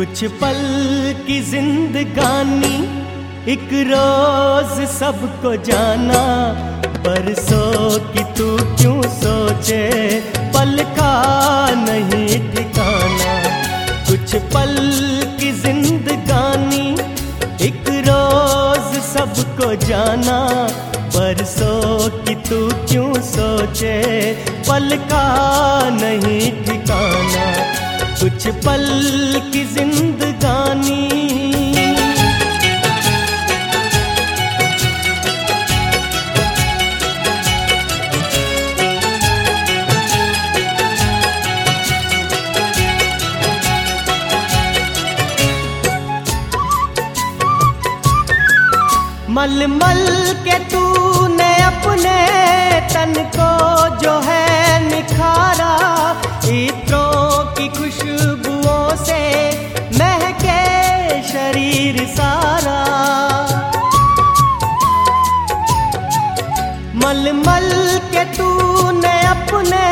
कुछ पल की जिंदगानी, एक रोज सबको जाना। बरसों की तू क्यों सोचे, पल का नहीं ठिकाना। कुछ पल की जिंदगानी, एक रोज सबको जाना। बरसों की तू क्यों सोचे, पल का नहीं ठिकाना। कुछ पल की जिंदगानी। मल मल के तूने अपने तन को जो है निखारा, इत्रों की खुशबुओं से महके शरीर सारा। मल मल के तूने अपने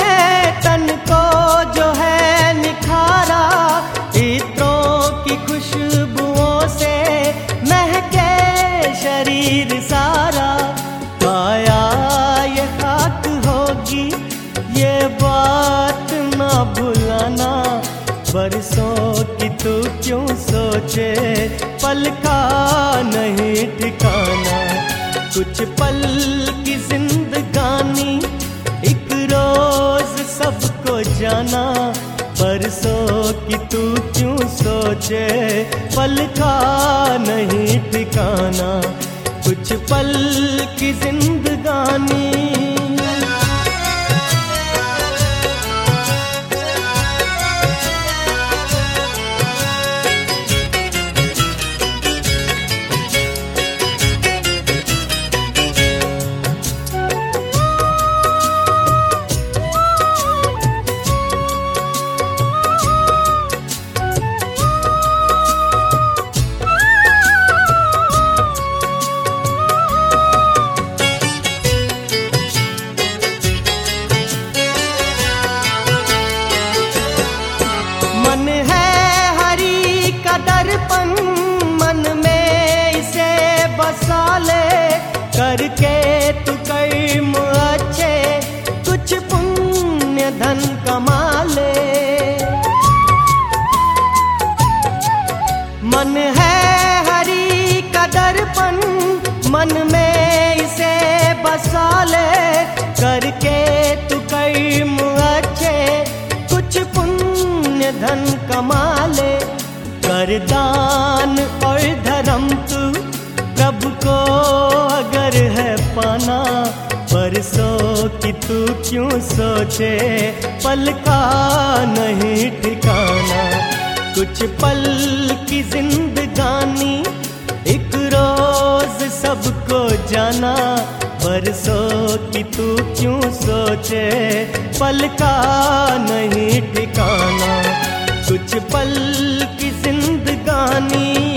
बरसों की तू क्यों सोचे? पल का नहीं ठिकाना। कुछ पल की जिंदगानी, एक रोज सबको जाना। बरसों की तू क्यों सोचे? पल का नहीं ठिकाना। कुछ पल की जिंदगानी बसा ले करके तू कर्म अच्छे, कुछ पुण्य धन कमा ले। मन है हरी का दर्पण, मन में इसे बसा ले। करके तू कर्म अच्छे, कुछ पुण्य धन कमा ले। तू क्यों सोचे, पल का नहीं ठिकाना। कुछ पल की जिंदगानी, एक रोज सबको जाना। बरसों की तू क्यों सोचे, पल का नहीं ठिकाना। कुछ पल की जिंदगानी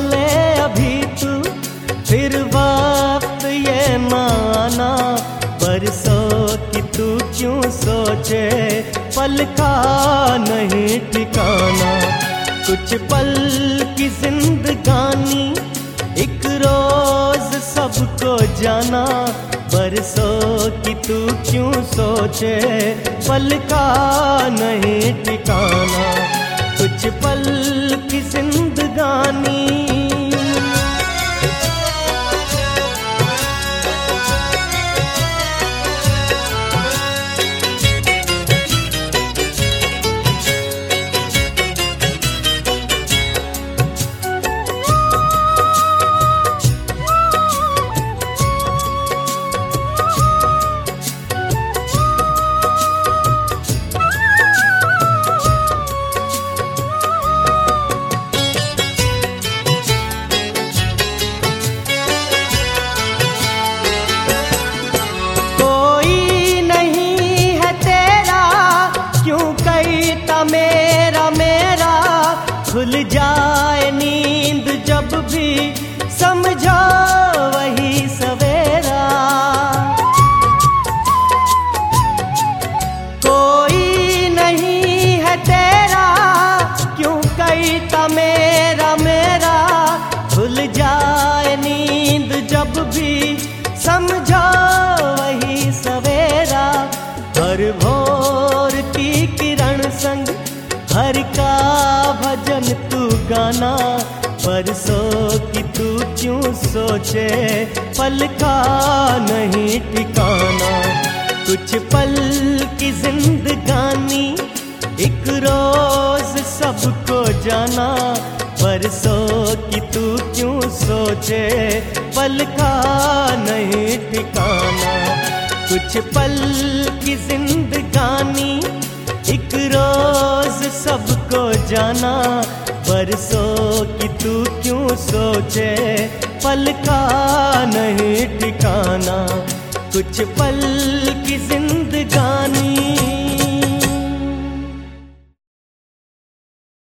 ले अभी तू। फिर वक्त ये माना, बरसों की तू क्यों सोचे? पल का नहीं ठिकाना। कुछ पल की जिंदगानी, एक रोज सबको जाना। बरसों की तू क्यों सोचे? पल का नहीं ठिकाना। कुछ पल की जिंदगानी। प्रीता मेरा मेरा खुल जाए नींद जब भी समझो वही सवेरा। गाना परसों की तू क्यों सोचे? पल का नहीं ठिकाना। कुछ पल की जिंदगानी, एक रोज सबको जाना। परसों की तू क्यों सोचे? पल का नहीं ठिकाना। कुछ पल की जिंदगानी, एक रोज सबको जाना। बरसों की तू क्यों सोचे? पल का नहीं ठिकाना। कुछ पल की जिंदगानी